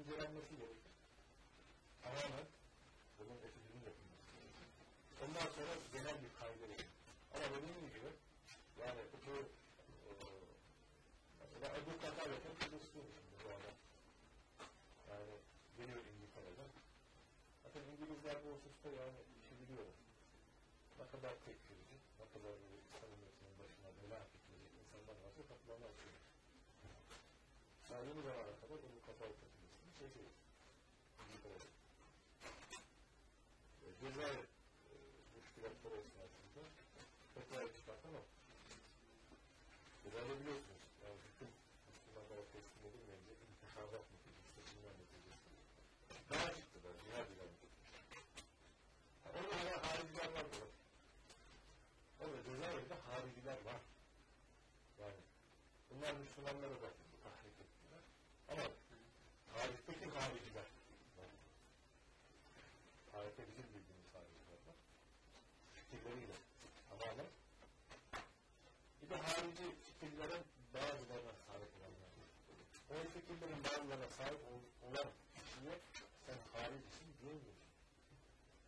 incelenmesi gerekir. Tamamen bunun etüdünün yapılması gerekir. Ondan sonra genel bir kayda verir. Ama dediğim gibi yani bu e, mesela Ebu Katalet'in kızısıymış bu adam. Yani geliyor İngiltere'den. Zaten İngilizler bu hususta yani işi biliyorlar. Ne kadar tekfirici, ne kadar böyle samimiyetinin başına bela getirecek insanlar varsa kapılarını açıyor. Daha yeni zamana kadar Ebu şey. E, Cezayir e, müşkilatları esnasında tekrar çıkartan o. Cezayir'de biliyorsunuz, yani bütün Müslümanlara teslim edilmeyince cihad ilan Orada hala hariciler var mı? Orada Cezayir'de hariciler var. Yani bunlar Müslümanlara da tahrik ettiler. Ama tarihteki hariciler var. Tarihte bizim bildiğimiz hariciler var. Fikirleriyle tamamen. Bir de harici fikirlerin bazılarına sahip olanlar var. Fikirlerin bazılarına sahip olan kişiye sen haricisin diyemiyorsun.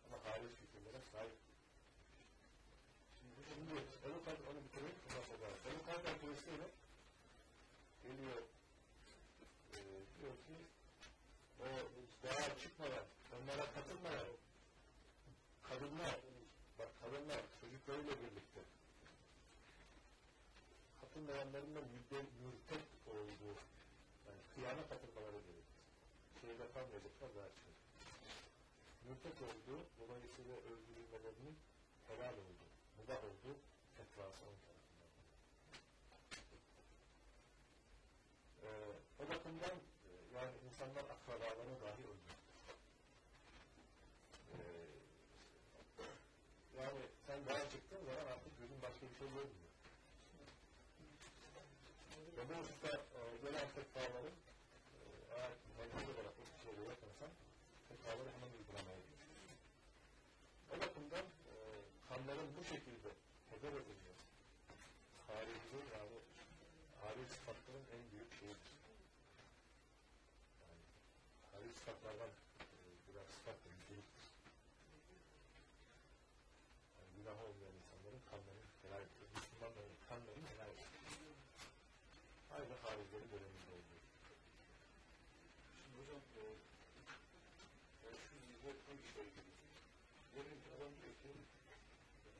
Ama harici fikirlere sahip. Şimdi, Ebu Kadr onu bitireyim. Ondan sonra Ebu Kadr dolayısıyla geliyor e, diyor ki o daha çıkmadan, onlara katılmayan kadınlar, bak kadınlar çocuklarıyla birlikte katılmayanların da mürtet yani kıyama katılmaları gerekir. Şeyde kalmayacaklar daha çıkıyor. Mürtet olduğu, dolayısıyla öldürülmelerinin helal olduğu, mubah olduğu fetvası onun tarafından. Ee, o bakımdan e, yani insanlar akrabalarını dahi öldürür. Ee, yani sen daha çıktığın zaman artık gözün başka bir şey görmüyor. Ve bu hususta e, gelen fetvaların e, eğer mecbur olarak o kişiye göre tanısan fetvaları hemen uygulamaya geçiyor. O bakımdan e, kanların bu şekilde heder edilmesi harici yani harici sıfatların en büyük şeyidir. Yani harici sıfatlardan e, birer sıfat da niteliktir. Yani günah olmayan insanların kanlarını helal ediyor. Müslümanların kanlarını helal ediyor. Aynı haricilerin döneminde oluyor. Şimdi hocam e, yani şu zihniyet bu işle ilgili. Yarın adam diyor ki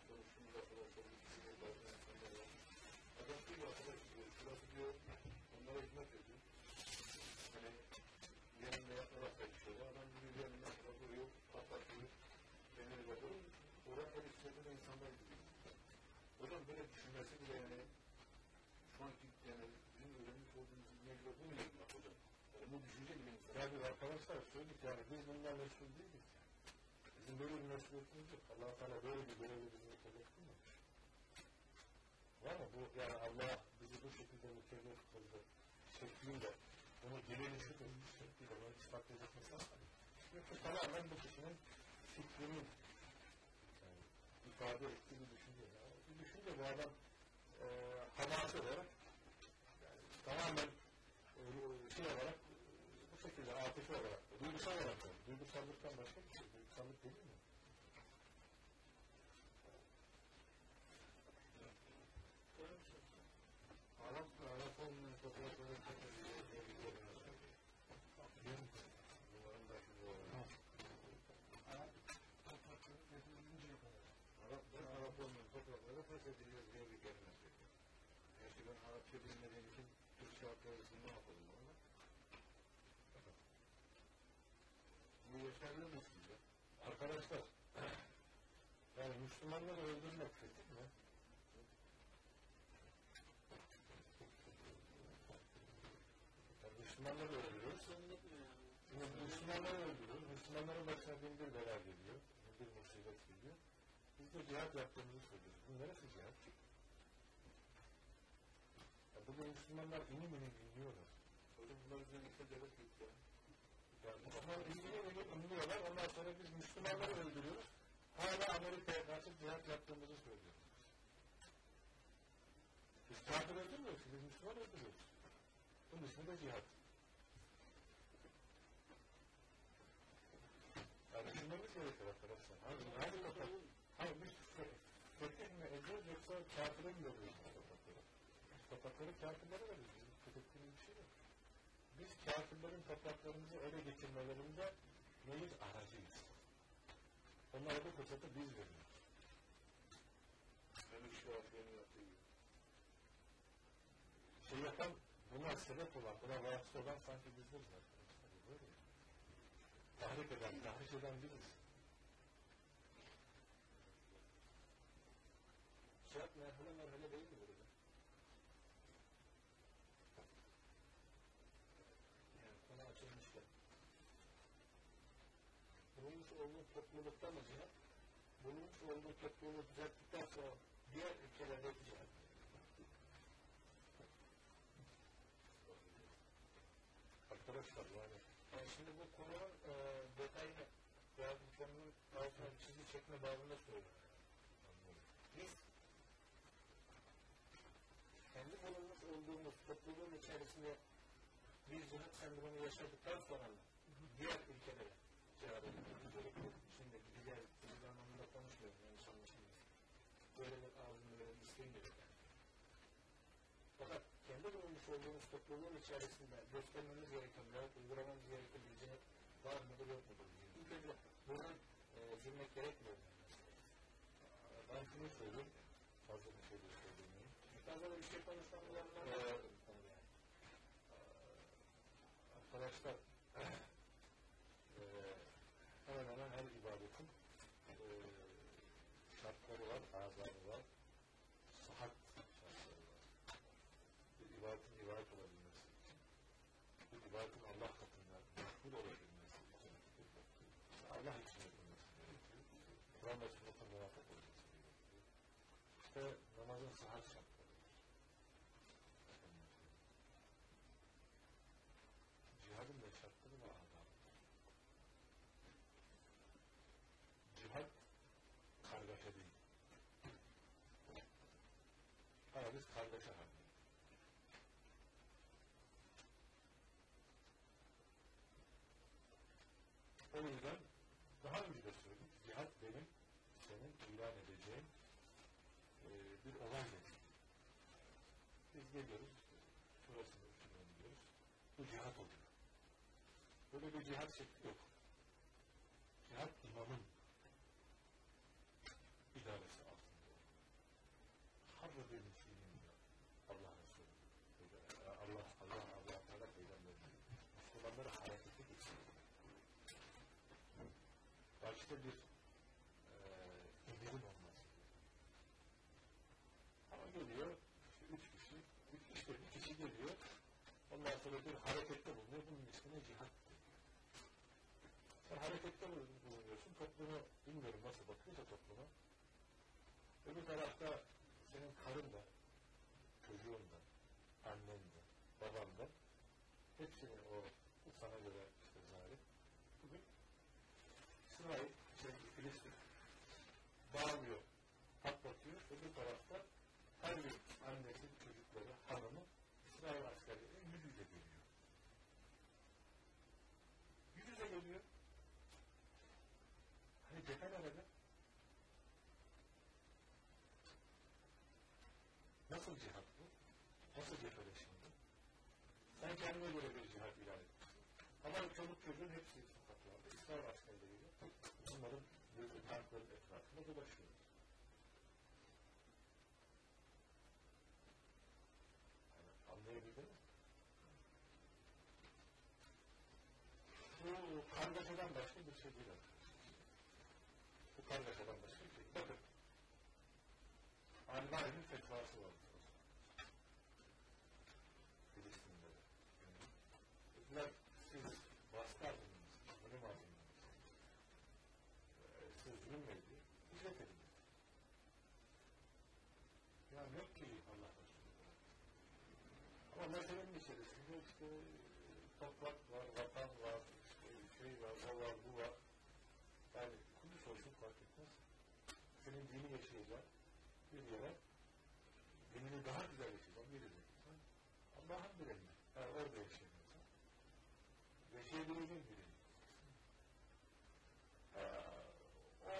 konuştuğumuz arkadaşlar, ikisinin bazı insanlar var. Adam diyor ki arkadaş diyor, şurası diyor, onlara hizmet ediyor. Hani yaparak çalışıyorlar. Adam diyor yanında duruyor, patlatıyor, kendini bakıyor. Orada el istediğinde insanlar gidiyor. Hocam böyle düşünmesi bile yani şu anki yani bizim öğrenmiş olduğumuz zihniyetler bu mu bak hocam? Yani bu düşünce bile insan. Yani arkadaşlar söyledik yani biz bundan mesul değiliz. Bizim böyle bir mesuliyetimiz yok. allah Teala böyle bir görevi bizi mükellef kılmamış. Var mı? Bu, yani Allah bizi bu şekilde mükellef kıldı şekliyle bunu geliştirdi şekliyle bunu ispatlayacak mesela Yoksa tamamen bu kişinin fikrinin yani ifade ettiği bir düşünce. Yani bir düşünce bu adam e, hamasi olarak yani tamamen e, şey olarak e, bu şekilde atifi olarak, duygusal olarak duygusallıktan başka bir şey, duygusallık değil mi? Arap ve Arap olmayan topraklara Bunların başı bu olan. Arap ve Arap olmayan topraklara feshediliyor diye bir kelime söylüyor. Gerçi ben Arapça bilmediğim için Türkçe altyazısını okudum ama. Bu yeterli mi sizce? Arkadaşlar, yani Müslümanları öldürmek kötü mü? Yani Müslümanları öldürüyoruz. Şimdi Müslümanları öldürüyoruz. Müslümanların başına bin bir bela geliyor. Bir musibet geliyor. Biz de cihat yaptığımızı söylüyoruz. Bunlara sıcak çık. Ya bugün Müslümanlar inim inim dinliyorlar. Hocam bunlar üzerine işte devlet gitti. Yani Müslümanlar inim inim dinliyorlar. Ondan sonra biz Müslümanları öldürüyoruz. Hala Amerika'ya karşı cihat yaptığımızı söylüyoruz. Biz kafir öldürmüyoruz. Biz Müslüman öldürüyoruz. Bunun ismi de cihat. Yani düşünmemiz gerekiyor arkadaşlar. Hadi, hadi bakalım. Hayır biz fe- fetih mi ediyoruz yoksa kafire mi veriyoruz bu toprakları? Toprakları kafirlere veriyoruz. Bizim fethettiğimiz bir şey yok. Biz kafirlerin topraklarımızı ele geçirmelerinde neyiz? Aracıyız. Onlara bu fırsatı biz veriyoruz. İşgalcilerin yaptığı gibi. Şey yapan, buna sebep olan, buna vasıta olan sanki. Böyle mi? Tahrik eden, tahrik eden biziz. Şart merhale merhale değil mi burada? Yani konu açılmışken. Bulunmuş olduğu toplulukta mı cihat? Bulunmuş olduğu topluluğu düzelttikten sonra diğer ülkelerde cihat. Arkadaşlar yani, yani şimdi bu konunun e, detayını ya bu konunun altına çizgi çekme babında söylüyorum. Biz kendi bulunmuş olduğumuz topluluğun içerisinde bir cihat sendromu yaşadıktan sonra diğer ülkelere edilmemiz gerekiyor. Şimdi diğer diğer anlamında konuşmuyorum yanlış anlaşılmasın. Böyle bir ağzını bir istemiyorum. Fakat kendi bulunmuş olduğumuz topluluğun içerisinde göstermemiz gereken veya uygulamamız gereken bir cihat var mıdır yok mudur? İlk önce buradan e, girmek gerekmiyor. Yani. Ben şunu söyleyeyim. Fazla bir şey söyleyeyim. Fazla bir şey konuşmam yanından ee. Arkadaşlar e, hemen hemen her ibadetin e, şartları var, azabı var, sıhhat şartları var. Bir ibadetin ibadet olabilmesi için, bir ibadetin Allah katında makbul olabilmesi için, Allah için yapılması gerekiyor. Kur'an ve sünnete muvafık olması gerekiyor. İşte namazın sıhhat şartları var. Efendim, Cihadın da şartları ve adabı. Cihad kargaşa değil. Ama biz kargaşa haldeyiz. O yüzden daha önce de söyledik. Cihad benim senin ilan edeceğin e, bir olay değil. Biz geliyoruz, şurasını şuraya gidiyoruz. Bu cihat oluyor. Böyle bir cihat şekli yok. Cihat imamın idaresi altında olur. Harra bir müslümin diyor Allah Resulü. Böyle, e, Allah, Allah, Allah, Allah peygamberine Müslümanları harekete geçiriyor. Başta bir e, emirin olması. Ama geliyor, işte üç kişi, üç, işte bir kişi geliyor, ondan sonra bir harekette bulunuyor, bunun ismine cihat diyor. Sen harekette bulunuyorsun, toplumu bilmiyorum nasıl bakıyorsa topluma. Öbür tarafta senin karın da, çocuğun da, annen de, baban da, hepsini o sana göre işte zalim. Bugün İsrail, şey, Filistin bağlıyor, patlatıyor. Öbür tarafta her bir annesi, çocukları, hanımı İsrail askerleri yüz yüze geliyor. Yüz yüze geliyor. Hani cephe nerede? Nasıl cihat bu? Nasıl cepheleşme bu? Sen kendine göre bir cihat ilan etmişsin. Ama çoluk çocuğun hepsi sokaklarda. İsrail askerleriyle bunların gözü tankların etrafında dolaşıyoruz. Yani anlayabildin mi? Bu kargaşadan başka bir şey değil. Bu kargaşadan başka bir şey. Bakın. Albani'nin fetvası var. Filistin'de. Dediler siz baskı aldınız, zulüm aldınız. Ee, siz zulüm ediyor, hicret edin. Ya yok ki Allah Resulü. Ama meselenin içerisinde işte toprak var, vatan var, işte şey var, o var, bu var. Yani Kudüs olsun fark etmez. Senin dini yaşayacağın bir yere dinini daha güzel yaşayacağın bir yere Allah'ın bir emri. Yani orada yaşayamıyorsan yaşayabileceğin bir yere gideceksin. Ee, o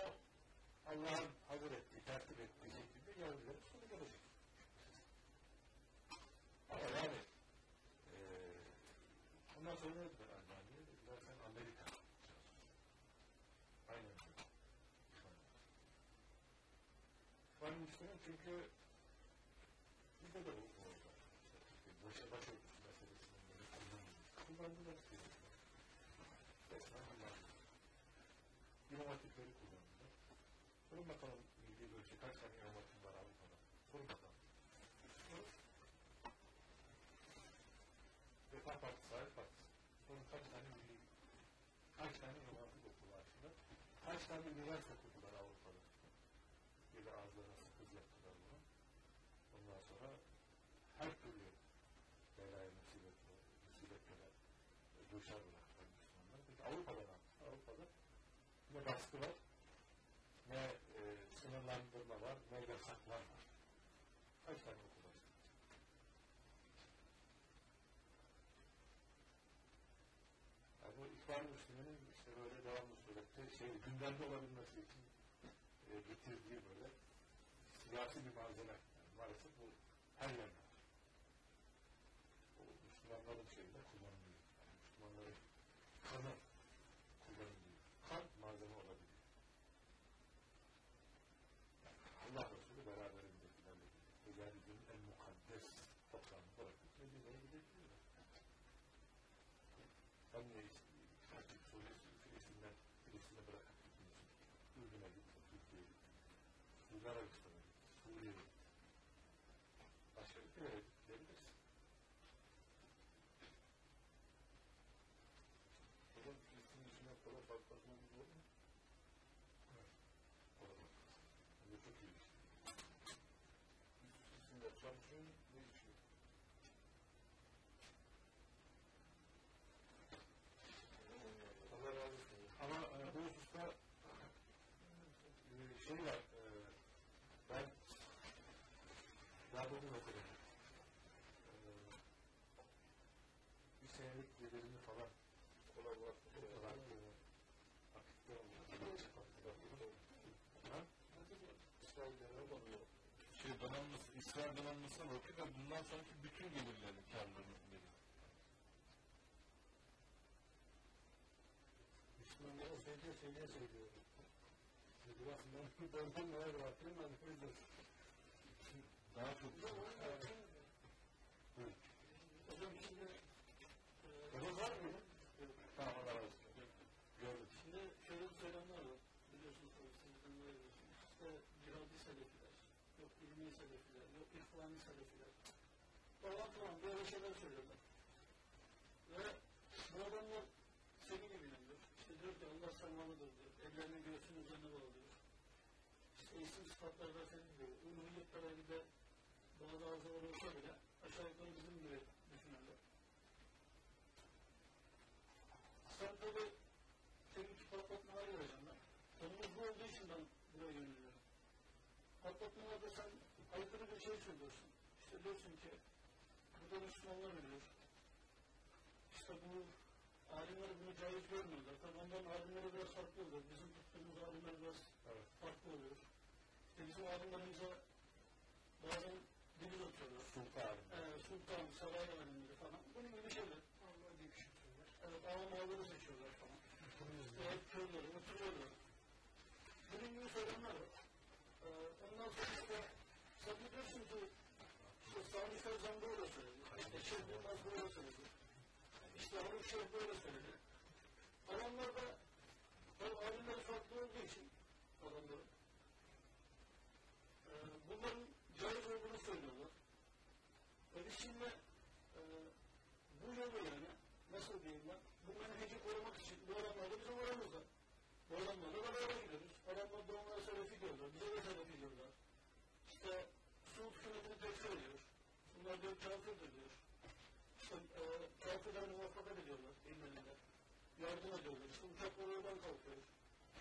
Allah'ın hazır ettiği, tertip ettiği şekilde Yahudilerin sonu gelecek. Ama yani eee ondan sonra ne dediler Albani'ye? Dediler sen Amerika casusu. Aynen öyle. İhvan Müslüman çünkü bizde de bu bu oldu. İşte başa başörtüsü meselesinin böyle kullanılmış. Kullandılar istedim. Resmen kullandılar. İmam hatipleri kullandılar. Sorun bakalım milli ölçü kaç tane imam hatip var Avrupa'da? Sorun bakalım. Sorun. Refah Partisi, Sahip Partisi. Sorun kaç tane milli, kaç tane imam hatip okulu var aslında? Kaç tane üniversite kurdular Avrupa'da? Bir de ağızlarına sıkız yaptılar bunu. Ondan sonra her türlü belaya musibetle, musibetlere duşar bıraktılar Müslümanlar. Peki Avrupa'da ne? Avrupa'da ne baskı var, ne e, sınırlandırma var, ne yasaklar var. Kaç tane okul var? Yani bu İhvan Müslüman'ın işte böyle devamlı surette şey, gündemde olabilmesi için e, getirdiği böyle siyasi bir malzeme. Yani maalesef bu her yerde Suudi Arabistan'a gittin, Suriye'ye gittin. Başka ülkelere gidebilirsin. Hocam Filistin dışına para patlatmamız olur mu? Olamaz. Bu çok iyi bir şey. Filistin'de çalışıyor, ne içiyor? Allah razı olsun. Ama e, bu hususta e, şey var, e, ben daha bugün okudum. E, bir senelik gelirini falan Kolaborasyon. olarak e, akıtta Ha? İsrail'de oluyor. şey donanması, İsrail donanmasına bakıyor ve bundan sonraki bütün gelirlerini, karlarını veriyor. Müslümanlara söylüyor, söylüyor, söylüyor. Dedi bak ben benden neler bırakıyorum ben öyle. Daha çok Buyurun. Hocam şimdi Hocam var mı? Tamam Allah razı olsun. Gördüm. Şimdi şöyle bir söylemler var. Biliyorsunuz tabii sizden de biliyorsunuz. İşte cihadi selefiler, yok ilmi selefiler, ihvani selefiler. Falan filan böyle şeyler söylüyorlar. Ve bu adamlar senin gibidir. İşte diyor ki Allah sarmalıdır diyor. Ellerini göğsünün üzerine bağlıyor. İşte isim sıfatlarda senin diyor. Uluhiyetlere bir de bazı arızalar olsa bile aşağı yukarı bizim gibi düşünürler. Sen tabii senin iki patlatmalar göreceğim ben. Konumuz bu olduğu için ben buraya yöneliyorum. Patlatmalarda sen aykırı bir şey söylüyorsun. İşte diyorsun ki burada Müslümanlar ölüyor. İşte bu alimler bunu caiz görmüyorlar. Tabii onların alimleri biraz farklı oluyor. Bizim tuttuğumuz alimler biraz Evet. farklı oluyor. İşte bizim alimlerimize bazen dili atıyorlar. Sultan. Ee, sultan, saray alimleri falan. Bunun gibi şeyler. Allah diye bir şey söylüyor. Evet, ağlamaları seçiyorlar falan. İşte hep körleri, oturuyorlar. Bunun gibi söylemler var. Ee, ondan sonra işte sen biliyorsun ki işte Sami böyle söyledi. İşte Şeyh Yılmaz böyle söyledi. İşte Harun Şeyh böyle söyledi. Adamlar da tabii alimleri farklı olduğu için adamların e, bunların caiz olduğunu söylüyorlar. Ve biz şimdi e, bu yolu yani nasıl diyeyim ben bu menheci korumak için bu adamlarla bizim aramızda. Bu adamlarla beraber gidiyoruz. Adamlar da onlara selefi diyorlar. Bize de selefi diyorlar. İşte Suud hükümetini tekfir ediyor. Bunlar diyor kafirdir diyor. E, kafirler muvaffakat ediyorlar ilmelinde. Yardım ediyorlar. İşte uçaklar oradan kalkıyor.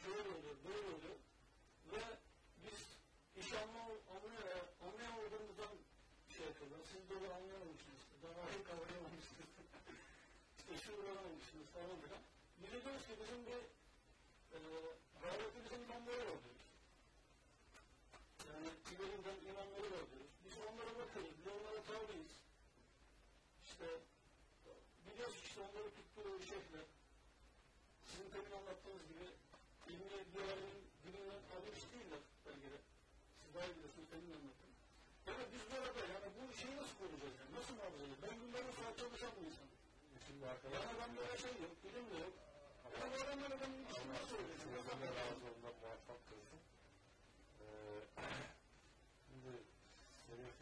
Şöyle oluyor, böyle oluyor. Ve biz işi anlay anlay anlayamadığımızdan şey yapıyorlar. Siz de onu anlayamamışsınız. Daha iyi kavrayamamışsınız. işte şu öğrenememişsiniz falan filan. Biz de diyoruz ki bizim bir e, gayretli bizim imamları var diyoruz. Tiberinden imamları var diyoruz. Biz onlara tabiiz. İşte biliyoruz işte onları tuttuğu şeyhler, sizin temin anlattığınız gibi ilmi diğerinin dilinden almış değiller belgede. Siz daha biliyorsunuz, temin anlattım. Evet biz bu arada yani bu şeyi nasıl koruyacağız yani? Nasıl muhafaza edeceğiz? Ben bunların saat çalışan bir insanım. Şimdi Yani arkadaşlar ben böyle şey yok, bilim de yok. Yani bu adamlara ben ilişkimi nasıl öğreteceğim? Allah razı olsun, muvaffak kılsın. Ee, şimdi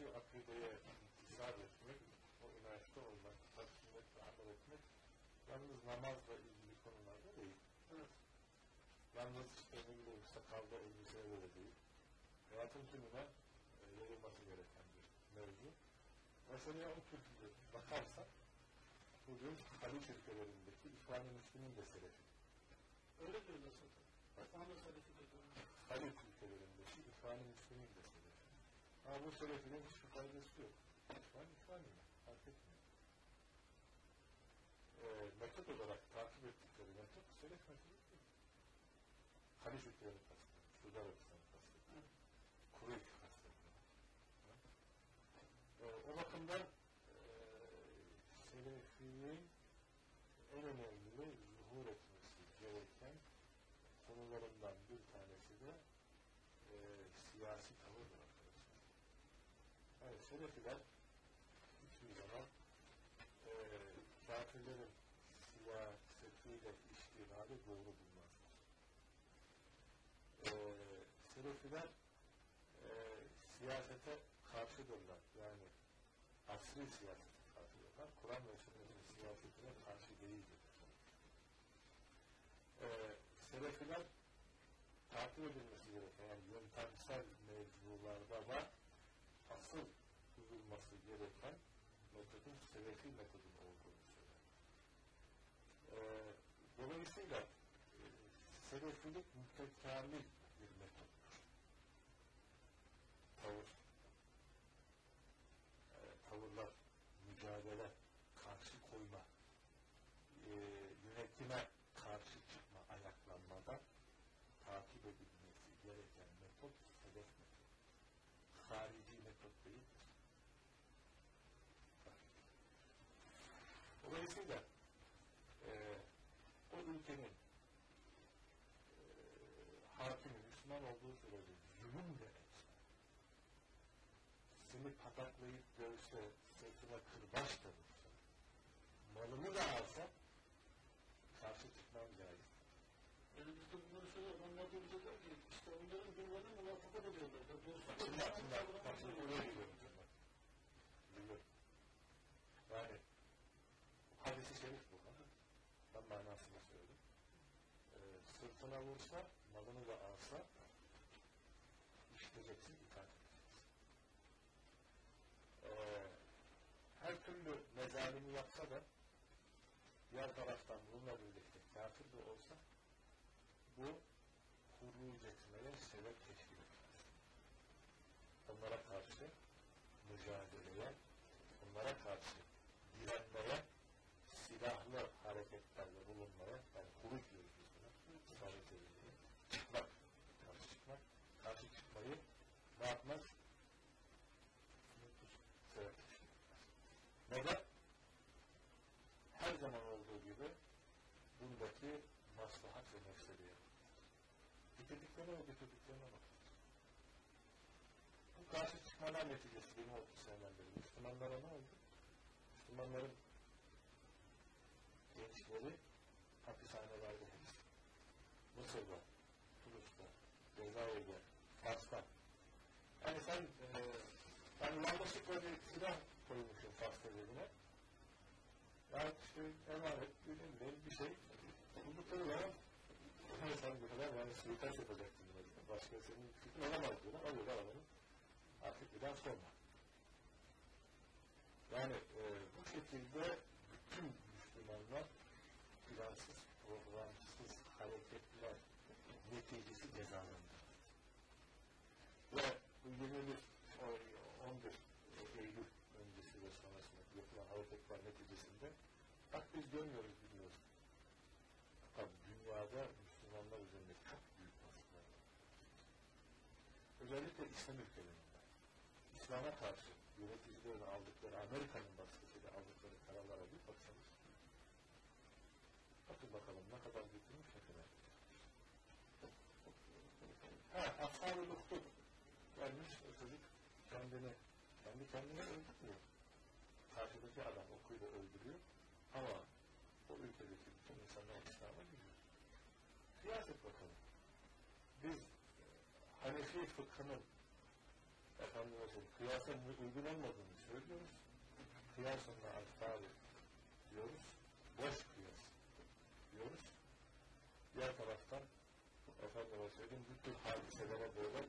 Selefi akideye intisar etmek, o inançta olmak, kitap sünnetle amel etmek, yalnız namazla ilgili konularda değil. Evet. Yalnız işte ne bileyim sakalda elbiseyle de değil. Hayatın tümüne e, yayılması gereken bir mevzu. Meseleye o türlü bakarsak, bugün Haliç ülkelerindeki İhvan-ı Müslümin de Selefi. Öyle diyorlar zaten. Halit ülkelerindeki İhvan-ı bu Selefinin hiçbir faydası yok. İhvan, İhvan yine. Fark etmiyor. Ee, metot olarak takip ettikleri metot Selef metodu değil. Halit ülkelerini kastediyor. Suudi Selefiler hiçbir zaman e, kafirlerin siyasetiyle iştigali doğru bulmazlar. E, Selefiler e, siyasete karşıdırlar. Yani asri siyasete karşıdırlar. Kur'an ve sünnetin siyasetine karşı değildir. E, Selefiler takip edilmesi gereken yani yöntemsel mevzularda var tutulması gereken metodun Selefi metodun olduğunu söyler. Ee, dolayısıyla e, Selefilik mütekamil bir metottur. Tavır, e, tavırlar, mücadele, karşı koyma, e, yönetime karşı çıkma ayaklanmadan takip edilmesi gereken metot Selef metodu. Harici metot değildir. Dolayısıyla e, o ülkenin e, hakimi Müslüman olduğu sürece zulüm de etse, seni pataklayıp dövse, sırtına kırbaç da vursa, malını da alsa, karşı çıkmam caiz. Yani biz de bunları söylüyoruz. Onlar da bize der ki işte onların günlerini münafıkat ediyorlar. Dostluk Şimdi bak, şimdi oraya gidiyorum bak. Biliyorum. Yani, hadisi şerif bu. Ben manasını söyledim. Ee, sırtına vursa, malını da alsa, işleyeceksin, itaat edeceksin. Ee, her mezalimi yapsa da, diğer taraftan bununla birlikte kafir de olsa, bu huruc etmeye sebep teşkil etmez. Onlara karşı mücadeleye, onlara karşı direnmeye, silahlı hareketlerde bulunmaya, yani huruc diyoruz biz buna, çıkmak, karşı çıkmak, karşı çıkmayı ne yapmaz? Sebep teşkil etmez. Neden? Her zaman olduğu gibi bundaki maslahat ve mefsedeye ve getirdiklerine bak. Bu karşı çıkmalar neticesi benim 30 seneden beri Müslümanlara ne oldu? Müslümanların gençleri hapishanelerde hepsi. Mısır'da, Tunus'ta, Cezayir'de, Fars'ta. Yani sen e, yani yanlışlıkla bir silah koymuşsun Fars'ta cebine. Yani işte emanet, bilmem ne, bir şey. Buldukları zaman Hani sen bu kadar yani suikast mi? Başka senin fikrin olamaz diyorlar. Alıyorlar adamı. Artık birden sonra. Yani e, bu şekilde bütün Müslümanlar plansız, programsız hareketler neticesi cezalandırılır. Ve bu 21, o- 11 Eylül öncesi ve sonrasında yapılan hareketler neticesinde bak biz görmüyoruz, bilmiyoruz. Fakat dünyada Müslümanlar üzerinde çok büyük baskılar var. Özellikle İslam ülkelerinde İslam'a karşı yöneticilerin aldıkları, Amerika'nın baskısıyla aldıkları kararlara bir baksanız bakın bakalım ne kadar götürmüş ne kadar Ha, ashab-ı Luhtub gelmiş o çocuk kendini kendi kendine öldürmüyor. Karşıdaki adam okuyla öldürüyor ama o ülkedeki bütün insanlar İslam'a giriyor. Kıyas et bakalım. Biz e, Hanefi fıkhının efendim olsun, kıyasa uygulanmadığını söylüyoruz. Kıyasınla ashabı diyoruz. Boş kıyas diyoruz. Diğer taraftan efendime söyleyeyim bütün hadiselere böyle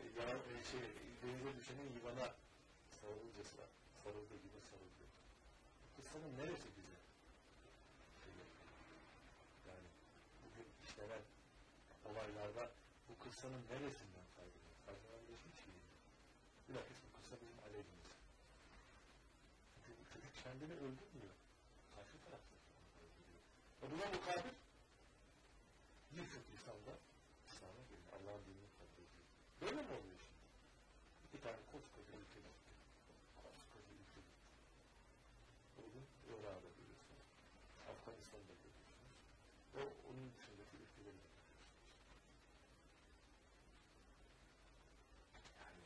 e, ya, e, şey, denize düşenin yılana sarılırcasına sarıldığı gibi sarılıyor. Kıssanın neresi güzel? Şey, yani bugün işlenen olaylarda bu kıssanın neresinden faydalanıyor? Faydalanıyorsun hiç değil. Bilakis bu kıssa bizim aleyhimize. Çünkü çocuk kendini öldürmüyor. Karşı taraftaki onu öldürüyor. Ve buna mukabil birçok insanda İslam'a geliyor. Allah'ın dinini kabul ediyor. Böyle mi oluyor şimdi? İki tane koskoca ülke gitti. Koskoca ülke gitti. Bugün Irak'da görüyorsunuz. Afganistan'da görüyorsunuz. O onun dışındaki ülkeleri de görüyorsunuz. Yani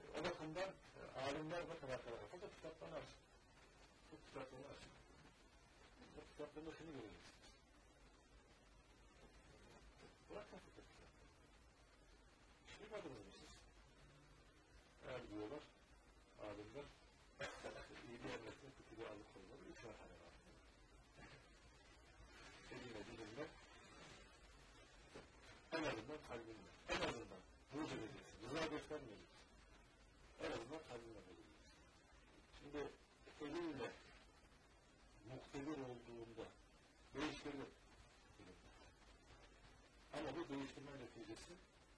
e, o bakımdan e, alimler bakın arkadaşlar. Fakat kitaplarını açın. Bu kitaplarını açın. Bu kitaplarında şunu göreceksiniz. Bırakın fıkıh kitapları. Hiç duymadınız mı siz? Eğer diyorlar, alimler, iyi bir emretin fıkıhı alıkoymalı, üç merhale var. Eline dilinle, en azından kalbinle, en azından buğz edeceksin, rıza göstermeyeceksin. En azından bulacaksın. Şimdi elinle muktedir olduğunda değiştirilir. Ama bu değiştirme neticesi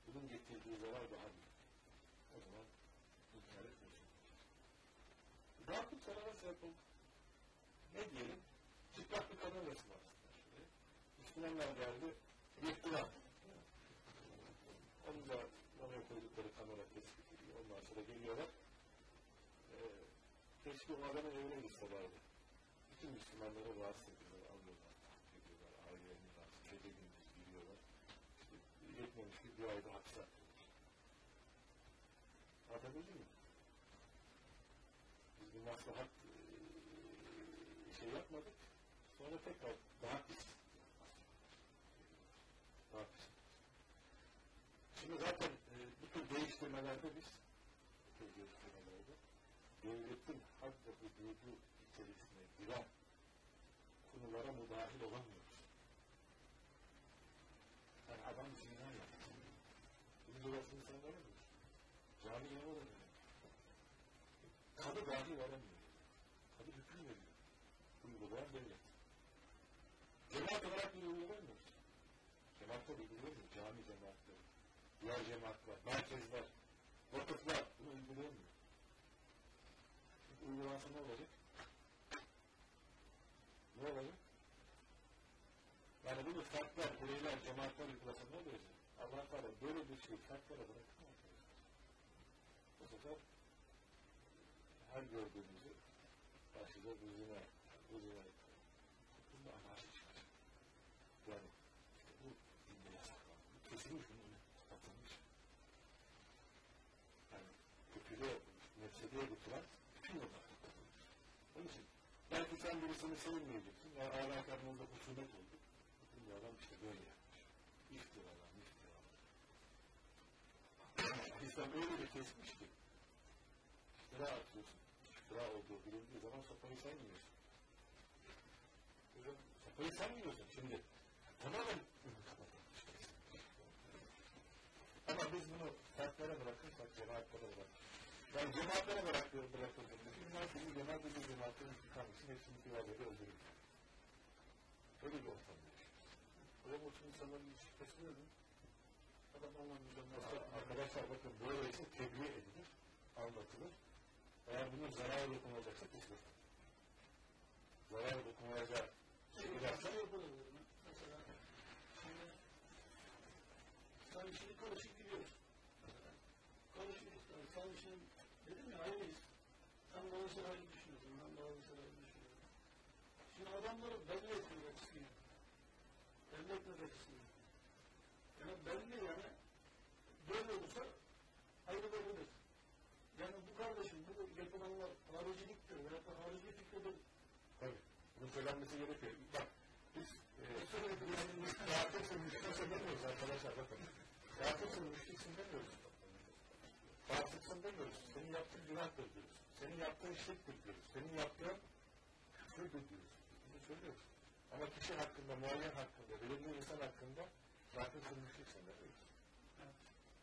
bunun getirdiği zarar daha büyük. O zaman inkar etmiyorsun. Dağıtıp zarara sebep oldu. Ne diyelim? Çıplak bir kadın resmi. Şimdi. Müslümanlar geldi, yıktılar. Onu da oraya koydukları kamera tespit sonra geliyorlar. Ee, keşke o adamın evine gitselerdi. Bütün Müslümanları rahatsız ediyorlar, alıyorlar, ediyorlar, ailelerini rahatsız, gece gündüz giriyorlar. İşte yetmemiş ki bir ayda hapse atıyorlar. Anlatabildim mi? Biz bir maslahat eee, şey yapmadık. Sonra tekrar daha pis. Daha pis. Şimdi zaten eee, bu tür değiştirmelerde biz değiştirmelerde devletin had ve hududu içerisine giren konulara müdahil olamıyoruz. Yani adam zina yaptı. Bunun dolayısıyla sen veremiyorsun. Camiye olamıyor. Kadı dahi veremiyor. Kadı hüküm veriyor. Uygulayan devlet. Cemaat olarak bir uygulamıyoruz. Cemaatler uygulamıyor. Cami cemaatleri. Diğer cemaatler, merkezler, vakıflar bunu uygulayamıyor. Uygulansa ne olacak? Ne olacak? Yani bunu fertler, bireyler, cemaatler uygulasa ne olacak? Allah Teala böyle bir şey fertlere bırakır mı? O sefer her gördüğümüzü başlıca bu zina, bu zina Bunda anarşi çıkacak. Yani işte bu dinde yasaklanmış. Bu kesilmiş, bunun kapatılmış. Yani kötülüğe, nefsediye götüren bütün yollar kapatılmış. Onun için birisini sevmeyeceksin. Yani ahlak aranızda husumet oldu. Bu adam işte böyle yapmış. İftiralar, iftiralar. İslam öyle bir kesmiş ki iftira atıyorsun. İftira olduğu bilindiği zaman sopayı sen yiyorsun. Hocam sopayı sen yiyorsun şimdi. Tamamen bunu kapatılmış. Ama biz bunu fertlere bırakırsak, cemaatlere bırakırsak, yani cemaatlere bırakıyor, bırakıldı. Bunlar şimdi cemaat bir cemaatlerin çıkarmışsın, hepsini bir adede öldürür. Öyle bir ortam yaşıyoruz. Hocam o tüm insanların bir şüphesi ne mi? Adam anlamayacağım. Arkadaşlar bakın böyleyse tebliğ edilir, anlatılır. Eğer bunun zararı dokunulacaksa kesilir. Zararı dokunulacak şey Şey, yapsa şey yapılır. Mesela şimdi sen şimdi karışık gidiyoruz. Karışıyoruz. Yani sen şimdi dedim ya aynıyız. Galatasaray'ı düşünüyorsun, ben Galatasaray'ı düşünüyorum. Şimdi adamları belli etmek istiyor. Belli etmek istiyor. Yani belli yani böyle olursa ayrılabilir. Yani bu kardeşim, bu yapılanlar hariciliktir veya da harici fikirdir. Tabii. Bunun söylenmesi gerekiyor. Bak biz e, kafirsin, müşriksin demiyoruz arkadaşlar bakın. Kafirsin, müşriksin demiyoruz. Fasıksın demiyoruz. Senin yaptığın günahtır diyoruz. Senin yaptığın şirktir diyoruz. Senin yaptığın küfürdür diyoruz. Bunu söylüyoruz. Ama kişi hakkında, muayyen hakkında, belirli insan hakkında kafirsin, müşriksin demiyoruz.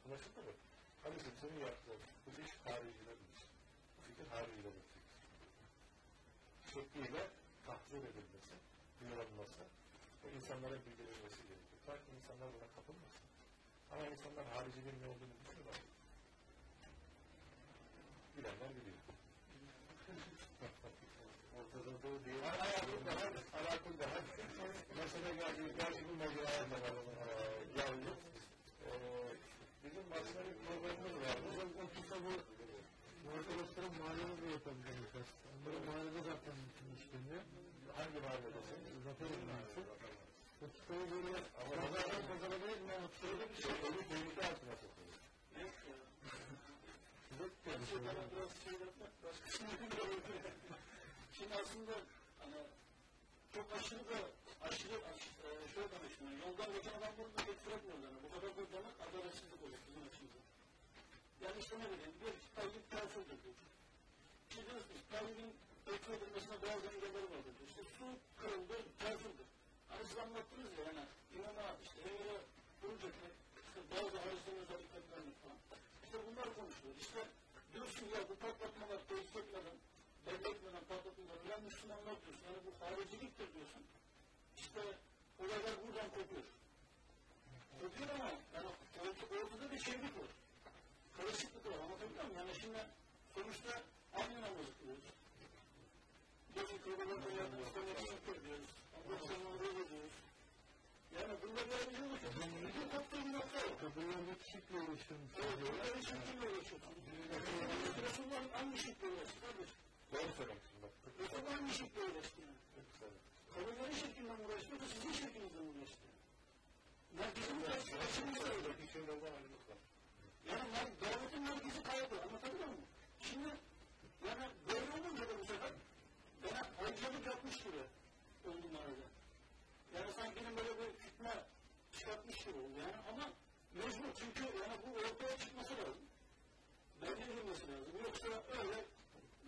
Anlaşıldı mı? Kardeşim senin yaptığın bu iş iş. Bu fikir fikir. Şekliyle tahzir edilmesi, uyarılması ve insanlara bildirilmesi gerekiyor. Ta ki insanlar buna kapılmasın. Ama insanlar hariciliğin ne olduğunu bilmiyorlar. Bilenler biliyor. Doğu diye. Alakul da hadi. Alakul da hadi. Mesela geldi, gerçi bu mecraya geldik. Ee, bizim masrafı programımız var. Bizim o kitabı bu arkadaşların mahallede de yapabiliriz aslında. Onların mahallede zaten bütün işleniyor. Hangi mahalledesin? Zafer Üniversitesi. Bu kitabı böyle pazardan değil mi? O kitabı bir şey ölü tehlike altına sokuyor. Yok ya. Yok şey bana biraz şey yapmak, bilmiyorum. Şimdi aslında hani çok aşırı da aşırı aş- e, şöyle istiyorum. Yoldan geçen adam burada getiremiyor yani. Bu kadar bir demek adaletsizlik olur bizim açımızdan. Yani işte ne bileyim, bir diyor. Şimdi diyoruz ki Tayyip'in ülke edilmesine bazı engelleri vardır diyor. İşte su kırıldı, tersidir. Hani siz anlattınız ya yani imama işte evine vuracak işte bazı hariçlerin özellikleri vermek falan. İşte bunlar konuşuluyor. İşte diyorsun ya bu patlatmalar tesis etmeden, belli etmeden patlatmalar, ulan Müslümanlar diyorsun. Yani bu hariciliktir diyorsun. İşte olaylar buradan kopuyor. Kopuyor ama yani orta- ortada bir şeylik var. Karışıklık var. Anlatabiliyor muyum? Yani şimdi sonuçta aynı namazı kılıyoruz. Diyorsun kırbalarla yardım istemek için diyoruz. Oraya diyoruz. Yani bunlar yani iyi olacak. Bütün koptuğu bir nokta yok. Bunlar bir kişilikle uğraşıyormuş. Evet, bunlar bir şekilde uğraşıyorsun. Resulullah'ın hangi şekilde uğraştı kardeşim? Doğru. Çok güzel. Resulullah hangi şekilde uğraştı. Kadınların şeklinden uğraştı da sizin şeklinizden uğraştı. Yani bizim açımızda öyle. Bir şey yoldan ayrılık var. Yani ben davetin merkezi kaydı. Anlatabiliyor muyum? Şimdi yani böyle olunca da bu sefer bana ayrıcalık yapmış gibi oldum arada. Yani sanki benim böyle bir fitne çıkartmış gibi oldu yani ama mecbur çünkü yani bu ortaya çıkması lazım. Belli edilmesi lazım. Yoksa öyle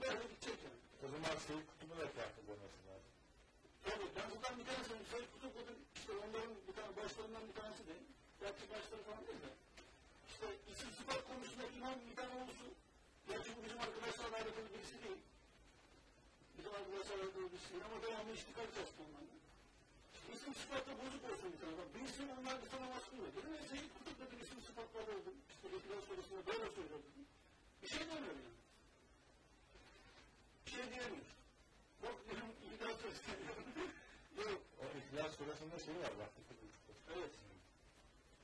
böyle gidecek yani. O zaman Seyit Kutub'un da kafir olması lazım. Tabii ben buradan bir tanesini Said Kutup dedim, işte onların bir tane başlarından bir tanesi değil. Gerçi başları falan değil de. İşte isim sıfat konusunda imam bir tane olsun. Gerçi bu bizim arkadaşlarla alakalı birisi değil. Bizim arkadaşlarla alakalı birisi değil ama devamlı iştikal çalıştı onlarla. İsim sıfatla bozuk olsun bir tane. Bak birisinin onlar bir tane kılmıyor. Dedim ya Said Kutup dedim isim sıfatları oldum. İşte İhlas Suresi'nde böyle söylüyor. Bir şey demiyor yani. Bir şey diyemiyor. Bak dedim İhlas Yok. O İhlas Suresi'nde şey var. Vakti. Evet.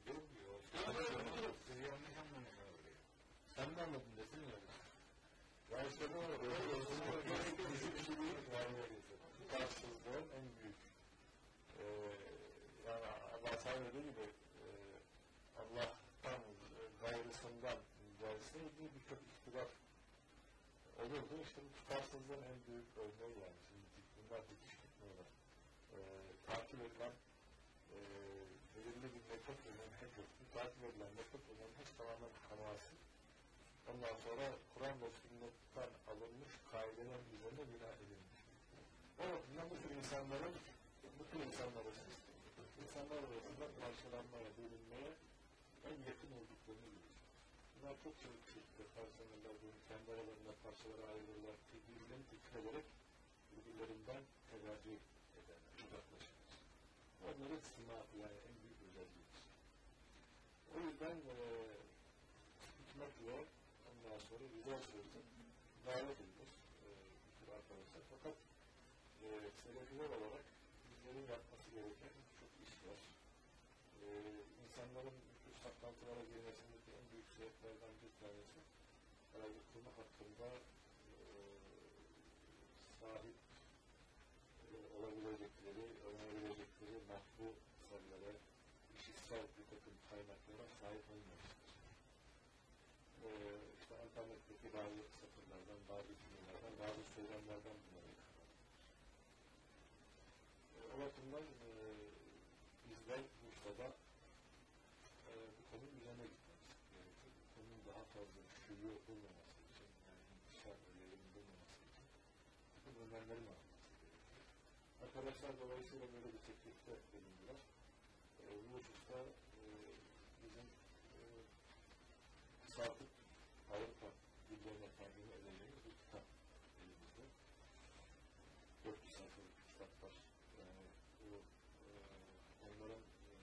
Yok diyor. Bir. Siz yanlış anlamayın öyle. Sen ne anladın desene ya. Ya işte bu bizim kişiliğin tutarsızlığın en büyük eee yani Allah Teala dediği gibi eee Allah'tan e, gayrısından gelseydi birçok iktidar olurdu. İşte bu tutarsızlığın en büyük örneği yani. Şimdi bunlar dikiş tutmuyorlar. Eee takip edilen eee belirli bir metot menhec yoktu. Takip edilen metot menhec tamamen hamasi. Ondan sonra Kur'an ve sünnetten alınmış kaideler üzerine bina edilmiş. O bakımdan bu tür insanların, bu tür insanlara siz, insanlar arasında parçalanmaya, bölünmeye en yakın olduklarını görüyorsunuz. Bunlar çok çabuk şekilde personeller kendi aralarında parçalara ayrılırlar, birbirlerini tehdit ederek birbirlerinden tedavi ederler, uzaklaşırlar. Onların sınav yani en büyük özelliğidir. O yüzden eee hikmetle ondan sonra güzel sözü davet edilir eee bütün arkadaşlar. Fakat eee selefiler olarak bizlerin yapması gereken çok iş var. Eee insanların nüfus toplantılara girmesindeki en büyük sebeplerden bir tanesi herhalde konu hakkında e, sahip e, olabilecekleri, önerebilecekleri mahbu sarılara, işitsel bir takım kaynaklara sahip olmamıştır. E, işte internetteki bazı satırlardan, bazı filmlerden, bazı söylemlerden bunları yakalar. E, o bakımdan e, bizler Bursa'da e, bu konunun üzerine gitmemiz gerekiyor. Bu konunun daha fazla şuyu bulmaması için, yani intişar öğelerin bulmaması için bu önlemlerin alınması. Arkadaşlar dolayısıyla böyle bir teklifte bulundular. E, bu hususta e, bizim kısaltıp Avrupa dillerine tercüme edeceğimiz bir kitap elimizde. 400 sayfalık bir kitap var. Yani bu e, onların e,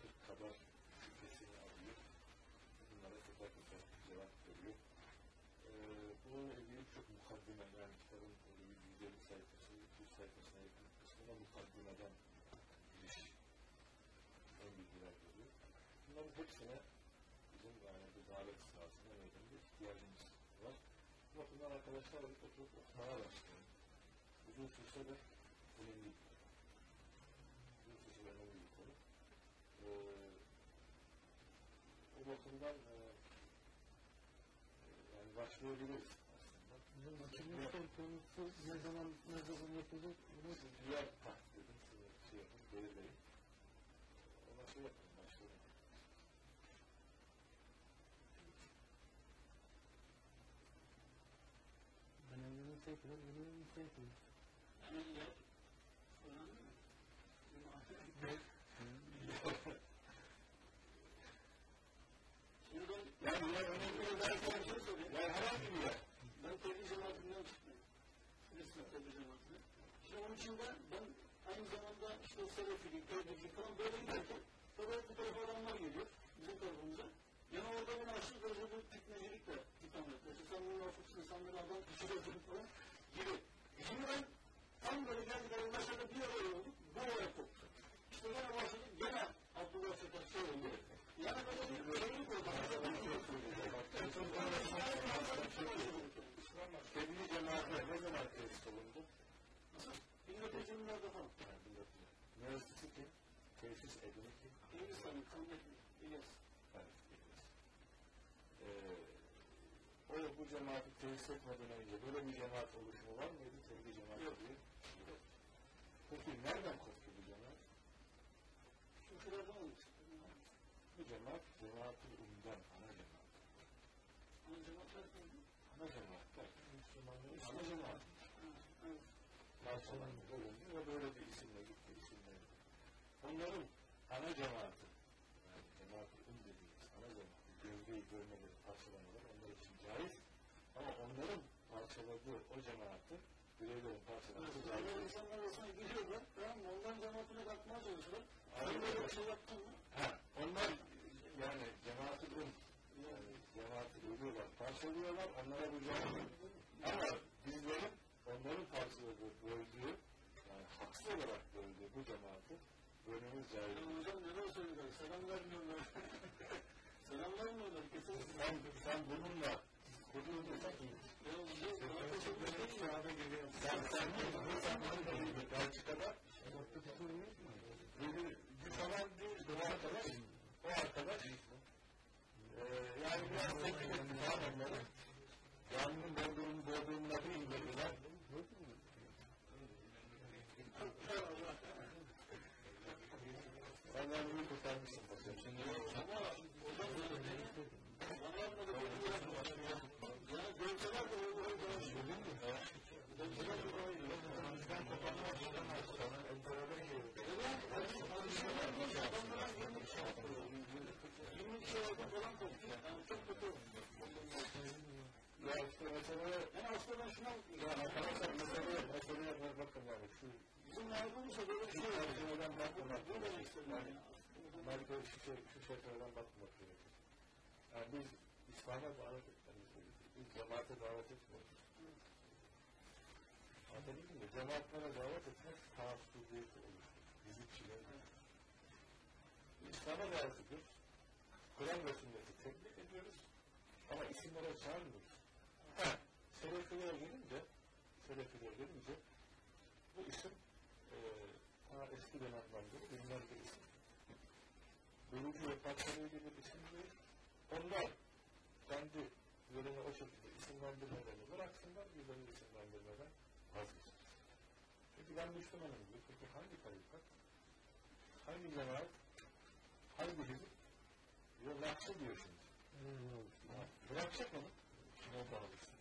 40 kadar şüphesini alıyor. Bunlara tekrar tekrar cevap veriyor. E, bununla ilgili çok mukaddime yani kitabın böyle 150 sayfası, 200 sayfasına yakın kısmına mukaddimeden giriş ön bilgiler veriyor. Bunların hepsine bizim yani bu davet sahasına nedeniyle ihtiyacımız var. Bakımdan arkadaşlar oturup okumaya başlayalım. Uzun sürse de önemli. Uzun sürse de önemli bir konu. Ee, o bakımdan e, e, yani başlayabiliriz aslında. Bizim makinesel konusu ne zaman ne zaman? Bunu Diğer size şey yapın, belirleyin. Ona şey yapın, tekrar evliliği tekrar. Şimdi ben, Yani ya önemli bir dersen bir şey söyleyeyim. ya herhangi bir yer. Ben tebliğ cemaatinden çıktım. Resmen tebliğ cemaatine. İşte onun için de ben aynı zamanda işte selefilik, tebliğ falan böyle giderken fakat bu tarafa adamlar geliyor bizim tarafımıza. Yani orada beni aşırı derecede teknecilikle itham ettiler. İşte sen münafıksın, sen böyle adam düşürüyorsun falan gibi. Şimdi ben tam böyle geldiler başladı bir araya olduk, bu olay koptu. İşte gene başladık, gene Abdullah Sefer şey oldu. Yani böyle bir şeylik oldu. Tebliğ cemaatine ne zaman tesis olundu? Nasıl? 1920'lerde falan. Yani bilmiyorum. Müessisi kim? Tesis edini kim? Hindistan'ın Kandilli, İlyas. Evet, İlyas. Ee, o bu cemaati tesis etmeden önce böyle bir cemaat oluşumu var mıydı? Tebliğ cemaati Yok. diye. Yok. Peki nereden koptu bu cemaat? Olmuş. Bu cemaat cemaat-ı umdan, ana cemaat. Ama cemaatler koydu. Ana cemaat derken ana cemaat. Parçalandı, bölündü ve böyle bir isimle gitti, isimle gitti. Onların ana cemaati, yani cemaat-ı um dediğimiz ana cemaati, gövdeyi görmeleri, parçalamaları onlar için caiz. Ama onların parçaladığı o parçalaması caiz Böyle değil. insanlar arasına giriyorlar. Tamam mı? Ondan cemaatine bakmaya çalışıyorlar. Böyle bir şey yaptın mı? Ha, onlar yani cemaat-ı um, yani cemaati bölüyorlar, parçalıyorlar, onlara bu cemaat ama bizlerin onların parçaladığı, böldüğü, yani haksız olarak böldüğü bu cemaati bölmemiz caiz Ya değil. hocam neler söylüyorlar? Selam vermiyorlar. Selam vermiyorlar. Sen, sen bununla hududuysan iyi. Ya hocam, arkadaşım bir şey ya. Sen, sen değil, bu sen bununla iyi. Belçika'da bir bir falan değil, bu arkadaş, o arkadaş, eee yani biraz teklif etti falan onları. Caminin bodrum, bodrumuna bir indirdiler. Sen yani iyi kurtarmışsın bakıyorum. Şimdi Ama hocam söylediğini anlatmadı. Ya görseler de öyle öyle dolaşıyor değil mi? Görseler de böyle. bizden koparmak istemez. Sonra entereden geliyor. Neden? Alışıyorlar diye adamlara 20 kişi yapıyor. 20 kişi aldı falan koptu. Yani çok kötü oldu. Ya işte mesele Yani aslında ben şuna Ya arkadaşlar meseleye, meseleye bak- bakın yani şu bizim mağdurumsa böyle bir şey var. çerçeveden bakmamak Bunu demek istedim Yani belki şu, şey, şu çerçeveden bakmamak gerekiyor. Yani biz İslam'a davet etmemiz gerekiyor. Biz cemaate davet etmiyoruz. Anlatabildim mi? Cemaatlere davet etmek taassubiyeti oluşturur. Fizikçiler. İslam'a davet ediyoruz. Kur'an ve sünneti tebliğ ediyoruz ama isimlere çağırmıyoruz. Ha, Selefiler gelince, Selefiler gelince bu isim eee ta eski dönemden bilinen bir isim. Bölücü ve parçalayıcı bir isim değil. Onlar kendi yolunu o şekilde isimlendirmelerini bıraksınlar, bizleri isimlendirmeden vazgeçsin. Çünkü ben Müslümanım diyor. Peki hangi tarikat, hangi cemaat, hangi hizip? Diyor, nakşı diyor şimdi. Ha, Bırakacak onu. Şimdi o da alırsın.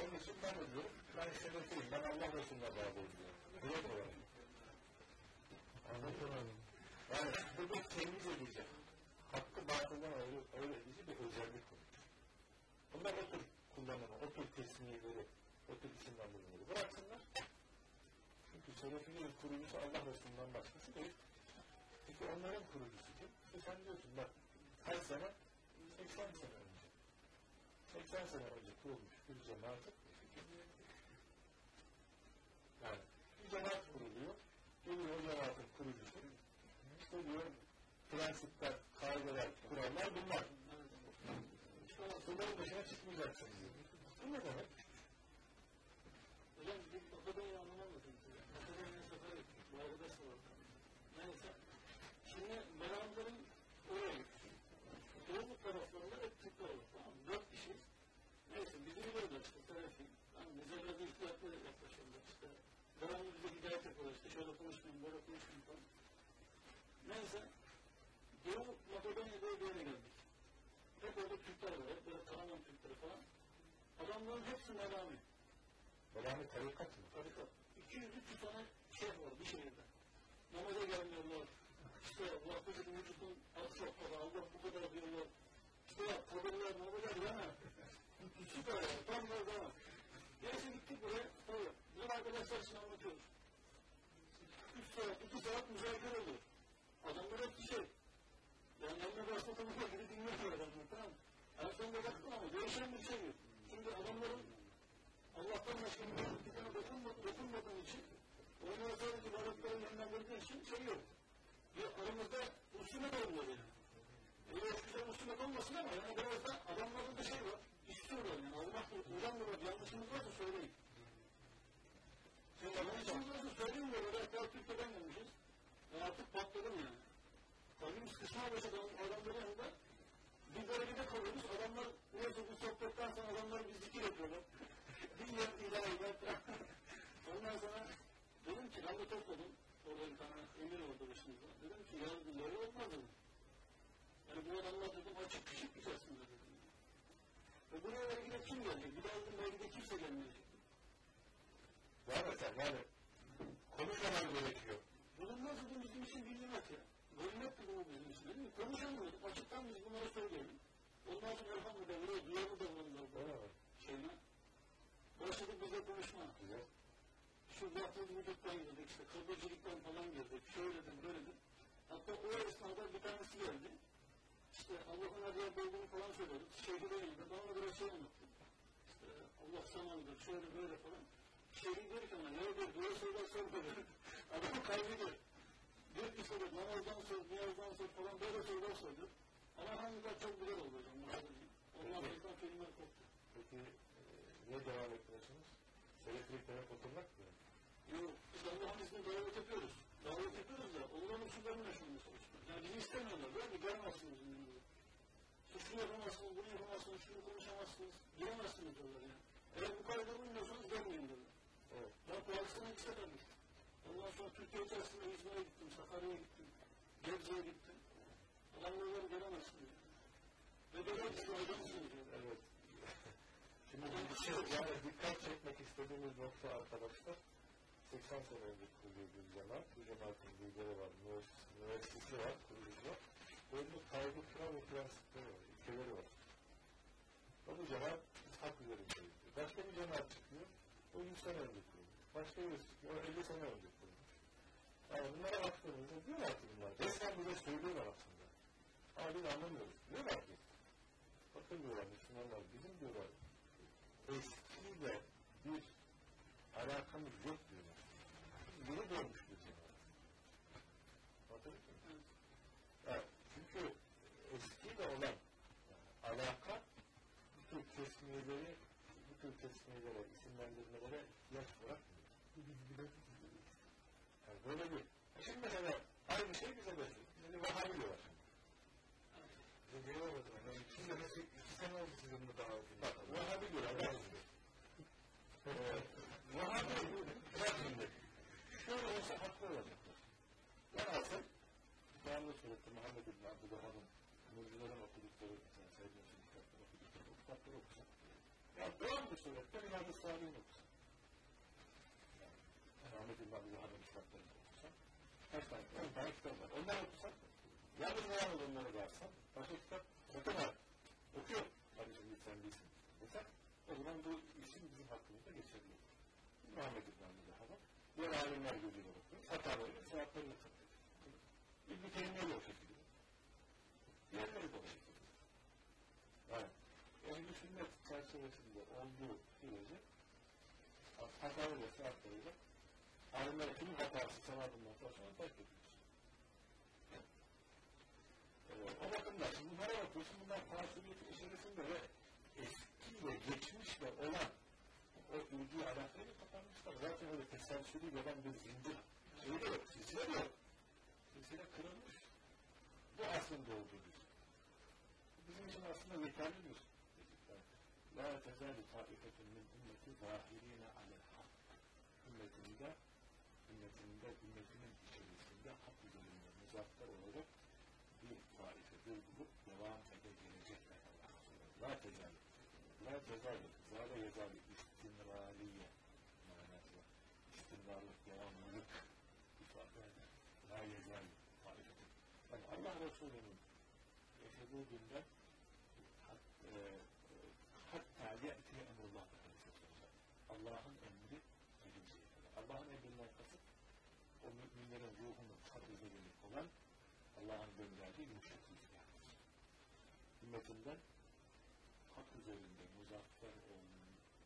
Onun için ben de diyorum, ben sebepteyim, ben Allah Resulü'ne bağlıyım diyor. Direkt olarak. Anlatamadım. Yani burada temiz edici, hakkı batıldan ayrı, edici bir özellik koymuş. Bunlar o tür kullanımı, o tür tesmiyeleri, o tür isimlendirmeleri bıraksınlar. Çünkü Selefilerin kurucusu Allah Resulü'nden başkası değil. Peki onların kurucusu kim? Sen diyorsun bak, kaç sene? 80 sene önce. 80 sene önce kurulmuş bir cemaatin yani bir cemaat kuruluyor. Geliyor o cemaatin kurucusu. İşte diyor prensipler, kaideler, kurallar bunlar. Bunların dışına çıkmayacaksın diyor. Bu ne demek? Hocam Akademi'yi anlamadım. Akademi'ye sefer ettik. Bu arkadaş da var. Neyse. Şimdi Meramların oraya gittik. Doğu taraflarında hep Türkler var. Tamam mı? Dört kişiyiz. Biliyorlar işte. Terafi. Tamam bize biraz ihtiyatlı yaklaşıyorlar işte. Devamlı bize hidayet yapıyorlar işte. Şöyle konuşmayın, böyle konuşmayın falan. Neyse. Doğu Makedonya'da yere geldik. Hep orada Türkler var. Hep böyle Karaman Türkleri falan. Adamların hepsi merami. Melami tarikat mı? Tarikat. 200-300 tane şeyh var bir şehirde. Namaza gelmiyorlar. İşte vakfıcının vücudun az sokmadı. Allah bu kadar diyorlar. İşte kabirler, mabirler yeme. Süper ya. Tam da zaman. Gerisi gittik buraya. Tabii. Bizim arkadaşlar için anlatıyoruz. 3 saat, 2 saat müzakere oluyor. Adamlar hepsi şey. Yani yanına başlatamıyor. Biri dinliyor adamlar. Tamam. En sonunda baktım ama değişen bir şey yok. Şimdi adamların Allah'tan başka bir yaratıcına dokunmadığı, dokunmadığın için onlara sadece varlıkları yönlendirdiği için şey yok. Bir aramızda husumet oluyor yani. Öyle güzel husumet olmasın ama yani biraz da adamların da şey var. İstiyorlar yani. Allah uğranmıyorlar. Yanlışımız varsa söyleyin. Şimdi yanlışımız varsa söyleyin de böyle hatta Türkiye'den gelmişiz. Ben artık patladım yani. Kalbimiz kısma başladı adamların yanında. Biz bölgede kalıyoruz. Adamlar neyse bu sohbetten sonra adamlar bir zikir yapıyorlar. Dinler, ilahiler. Ondan sonra dedim ki ben de topladım. Orada bir tane emir vardı başımızda. Dedim ki ya bu böyle olmaz dedim. Yani bu adamlar dedim açık kışık içerisinde dedim. Ve buraya belki kim gelecek? Bir daha dedim belki de kimse gelmeyecek. Yani sen yani konuşmaman gerekiyor. Bulunmaz dedim bizim için bir nimet ya. Nimet dedim o bizim için. Dedim ki konuşamıyorduk. Açıktan biz bunları söyleyelim. Ondan sonra elhamdülillah buraya duyarlı da bulundular bu Değil mi? şeyine. Başladık bize konuşma. Güzel. Şu batıl vücuttan girdik işte, kırbacılıktan falan girdik, şöyledim, böyledim. Hatta o esnada bir tanesi geldi. İşte Allah'ın yerde olduğunu falan söyledi. Şeyde değildi, bana da biraz şey anlattı. İşte Allah samandır, şöyle böyle falan. Şeyi derken, ya diyor, böyle şeyler söyledi. Adamı kaybediyor. Diyor ki söyledi, namazdan söz, niyazdan söz falan böyle şeyler söyledi. Ama hamdülillah çok güzel oldu hocam. Ondan sonra filmler koptu. Peki e, niye devam etmiyorsunuz? Selefilikten hep oturmak mı? Yok, biz Allah'ın izniyle davet yapıyoruz. Davet yapıyoruz da onların usullerini yaşamaya çalışıyoruz. Yani bizi istemiyorlar. Böyle bir gelmezsiniz yanımıza. Suçlu yapamazsınız, bunu yapamazsınız, şunu konuşamazsınız. Giremezsiniz diyorlar yani. Eğer bu kayda uymuyorsanız gelmeyin diyorlar. Evet. Ben Pakistan'a gittim. Ondan sonra Türkiye içerisinde İzmir'e gittim, Sakarya'ya gittim, Gebze'ye gittim. Adamları göremezsiniz. Ve böyle İsmail'den diyorlar. Evet. Şimdi bir şey yani dikkat çekmek istediğimiz nokta arkadaşlar 80 sene önce kuruluyor bir cemaat. Bu cemaatin lideri var, müessisi var, kurucusu var. Belli kaygı kuran ve prensipleri var, ilkeleri var. Ve bu cemaat hak üzerindeydi. Başka bir cemaat çıkıyor, o 100 sene önce kurulmuş. Başka birisi çıkıyor, o 50 sene önce kurulmuş. Yani bunlara baktığımızda diyorlar ki bunlar, resmen bize söylüyorlar aslında. Ama biz anlamıyoruz. Diyorlar ki, bakın diyorlar Müslümanlar, bizim diyorlar, eskiyle bir alakamız yok diyorlar biri görmüştü cennet. Hatırlıyor musunuz? Evet. Çünkü eskiyle olan yani alaka bu tür kesmiyeleri bu tür kesmiyeleri, isimlendirmelere yaş bırakmıyor. Yani böyle bir Şimdi mesela aynı şey bize desin. Şimdi Vahabi diyorlar. Bize diyorlar o zaman. Yani iki sene, iki sene oldu sizin bu davetiniz. Vahabi diyorlar. Vahabi diyorlar. olsa haklı olacaklar. Velhasıl, Kur'an-ı Sureti Muhammed İbn Abdülhamid'in Nurcuların okudukları, mesela Seyyid Nurcu'nun kitapları okudukları, kitapları okusan. Ya doğan bir surette Riyad-ı Salih'in okusan. Muhammed İbn Abdülhamid'in kitaplarını okusan. Kaç tane? On tane kitap var. Onları okusan. Yalnız ne yalnız onları varsan, başka kitap sakın ha. Okuyor. Kardeşim git sen değilsin. Mesela, o zaman bu işin bizim hakkımızda geçerli. Muhammed İbn Abdülhamid, diğer alimler gözüyle bakıyor. Hatalarını, sevaplarını takıyor. İbn-i Teymiye de o şekilde. Diğerleri de o şekilde. Yani ehl-i sünnet çerçevesinde olduğu sürece hatalarıyla, sevaplarıyla alimler kimin hatası sevabından sonra terk edilir. Ee, o bakımdan bunlara bakıyorsun, bunlar tasibiyetin içerisinde ve eski ve geçmişle olan o ilgi alakayla kapanmışlar. Zaten öyle teselsülü gelen bir zincir de yok, silsile yok. Silsile kırılmış. Bu aslında olduğu bir şey. Bizim için aslında yeterli bir şey. La tezâli taifetun min ümmeti zahirine alel hak. Ümmetinde, ümmetinde, ümmetinin içerisinde hak üzerinde muzaffer olacak bir taife, bir grup devam ede gelecekler. La tezâli. La tezâli. Zâle yezâli. İstimrarlık, devamlılık ifade eder. La yezâli. Taifeti. Yani Allah Resulü'nün yaşadığı günden e, hatta ye'ti emrullah Allah'ın emri kadar. Allah'ın emrinden kasıt o müminlerin ruhunun edilecek olan Allah'ın gönderdiği yumuşak rüzgardır. Ümmetinden hak üzerinde muzaffer, ol,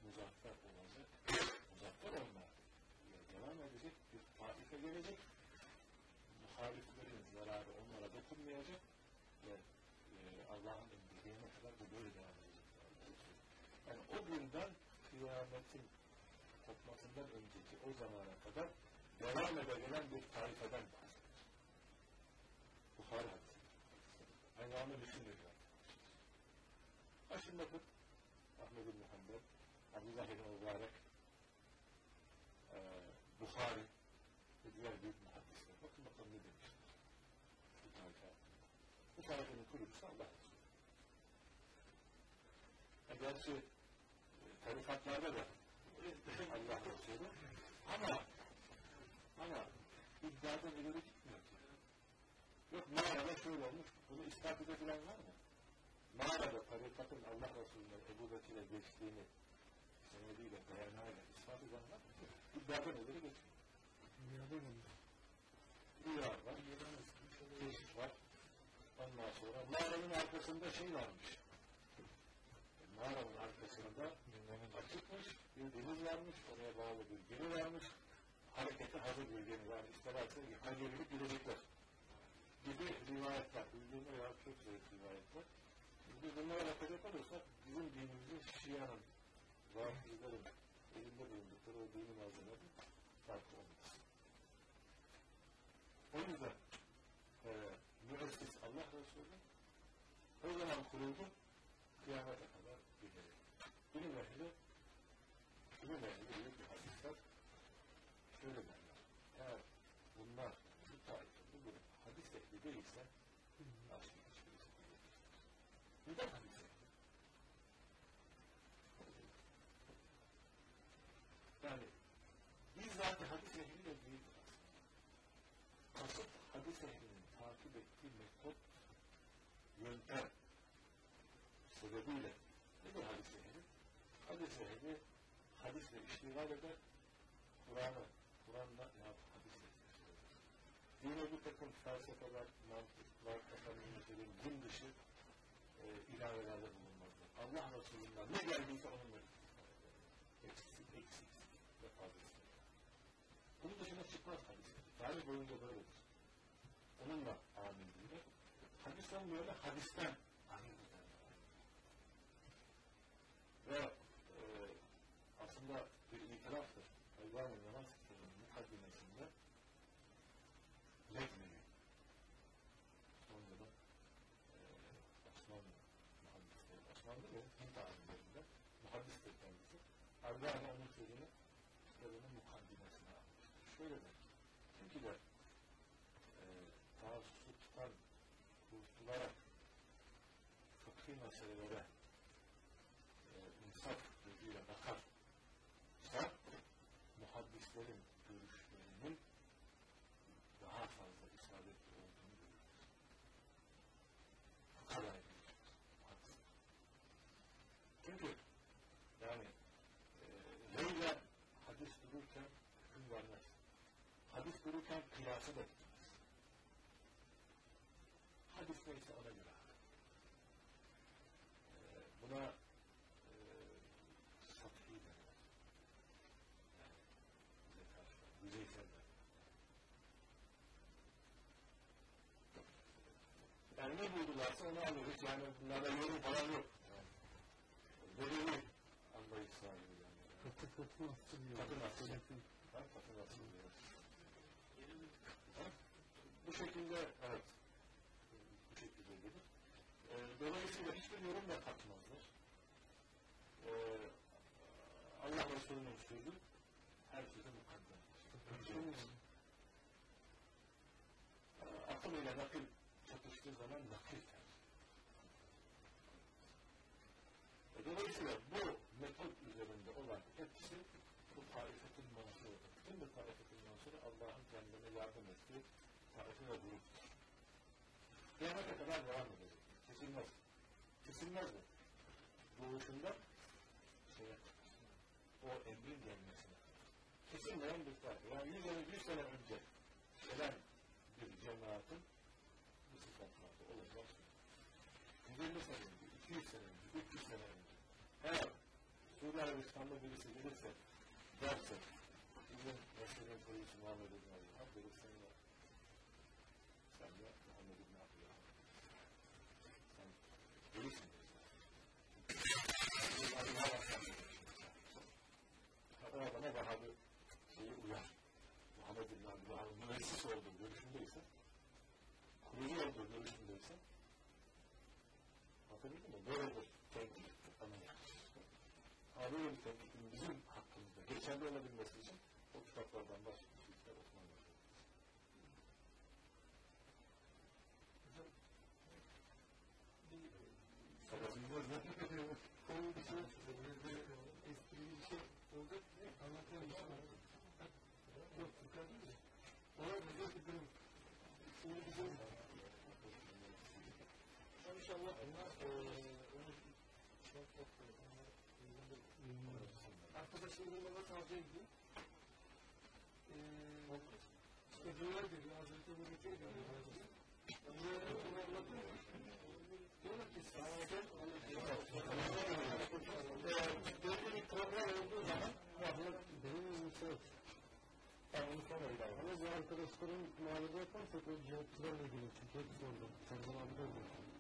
muzaffer olacak, muzaffer olma devam edecek bir taife gelecek. Muhaliflerin zararı onlara dokunmayacak ve e, Allah'ın emri kadar bu böyle devam edecek. Yani o günden kıyametin kopmasından önceki o zamana kadar devam ede gelen bir tarifeden bahsediyor. Bukhara hadisi. Aynı düşünür. Ha şimdi bakın Ahmet bin Muhammed, Abdullah bin Mübarek, e, Bukhari diğer büyük muhaddisler. Bakın bakalım ne demişler. Bu hakkında. Bu tarifenin kurucusu Allah Resulü. E, gerçi e, tarikatlarda da Allah Resulü ama ama iddiadan ileri gitmiyor ki. Yok mağarada şöyle olmuş, bunu ispat edebilen var mı? Mağarada tarikatın Allah Resulü'nün Ebu Bekir'e geçtiğini senediyle, dayanağıyla ispat eden var mı? İddiadan ileri geçmiyor. Rüya var, keşif var. Ondan sonra mağaranın arkasında şey varmış. Mağaranın arkasında açıkmış, bir deniz varmış, oraya bağlı bir gemi varmış. Harekete hazır bir gemi var. İsterlerse Hacer'lik girecekler. Gibi rivayetler. Bildiğinde ya çok zayıf rivayetler. Biz bunlara bakacak olursak bizim dinimizin Şia'nın, Rafizlerin elinde bulundukları o dini malzemeleri farklı olmaz. O yüzden e, müessis Allah Resulü o zaman kuruldu kıyamete kadar gidelim. Bilim ehli bilim ehli büyük bir hadisler şöyle derler. Eğer bunlar bu tarife, bu hadis ehli değilse başka hiçbirisi değil. Neden hadis ehli? Yani bizzat hadis ehli de değildir aslında. Kasıt hadis ehlinin takip ettiği metot, yöntem sebebiyle nedir hadis ehli? Hadis ehli hadisle iştigal eder, Kur'an'ı, Kur'an'la yahut hadisle. Dine bir takım felsefeler, mantıklar, efendimizlerin din dışı e, ilavelerde bulunmazlar. Allah Resulü'nden ne geldiyse onunla eksik, eksik ve fazlası. Bunun dışına çıkmaz hadis. Tarih boyunca böyledir. Onunla amilliğiyle. Hadis olmuyor da hadisten da e, aslında bir itiraftır. Elvan-ı Namaz kitabının mukaddimesinde Lezmeli Londra'da e, Osmanlı muhaddisleri, Osmanlı ve Hint alimlerinde muhaddistir kendisi. Elvan-ı onun sözünü kitabının mukaddimesine almıştır. Şöyle de Dururken kıyası da gitmez. Hadis neyse ona göre alır. E, buna e, sathi derler. Yani yüzeysel derler. Yani ne buldularsa onu alıyoruz. Yani bunlarda yorum falan yok. Yani, Belirli anlayış sahibi yani. Katı katı. Katı nasıl? Ha, katı nasıl diyor. Bu şekilde evet. Bu şekilde gelir. Ee, dolayısıyla hiçbir yorum da katmazlar. Ee, Allah Resulü'nün sözü her sözü mukaddemdir. Ee, akıl ile nakil çatıştığı zaman nakil tercih. E, Dolayısıyla bu metot üzerinde olan hepsi bu tarifetin mansurudur. Bütün bu tarifetin mansuru Allah'ın kendine yardım ettiği gruptur. Kıyamete kadar devam edecek. Kesilmez. Kesilmez mi? Doğuşunda şeye, o emrin gelmesine. Kesilmeyen bir tarife. Yani yüz sene, yüz sene önce gelen bir cemaatin bu sıfatlarda olacak. 150 sene önce, 200 sene önce, 300 sene önce. Eğer Suudi Arabistan'da birisi gelirse, derse, bizim mesleğin polisi Muhammed İbn Abdülhak verir sen de, sen de Muhammed İbn Abdülhak. Sen delisin o adama daha bir şeyi uyar. Muhammed İbn Abdülhak'ın müessis olduğu görüşündeyse, kurucu olduğu görüşündeyse, Anlatabildim mi? Böyle bir tenkit tanımlar. Ama böyle bir tenkitin bizim hakkımızda geçerli olabilmesi için o kitaplardan başka bir kitap okuman lazım. Sabahında zaten Konu bir şey esprili bir şey olacak diye anlatıyor musun? Yok, dikkat edin. Ona güzel bir durum. Şimdi bizim İnşallah bunlar arkadaşlarımla tavsiye. Ee, işte duyar geliyor, Hazreti Muhammed'e geliyor. Bunları bunu anlatıyor. Diyorlar ki sağdan belli bir program olduğu zaman benim misal. ben onu sonra ilerledim. Ama bu arkadaşların muhabbeti yaparsak o cihatçılarla ilgili çünkü hepsi orada. Serdar abi de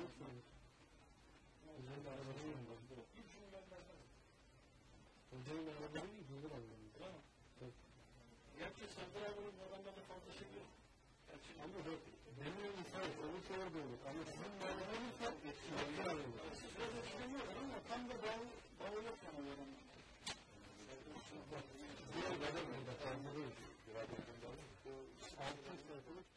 yok sanırım. Hocam da arabanın yanında. Hiç gün gelmez. Hocam da arabanın yanında. Hocam anlamında. Mi? Gerçi Serdar abinin bu adamlarda fazla şey yok. Ama bak benim olursa orada olur. Ama sizin muhabbetiniz var. Başka aranında. siz biraz etkileniyorlar ama tam da bağlı, bağlı yok yani o adamlar. Diğer adam burada. Fazla değil. Biraz yakın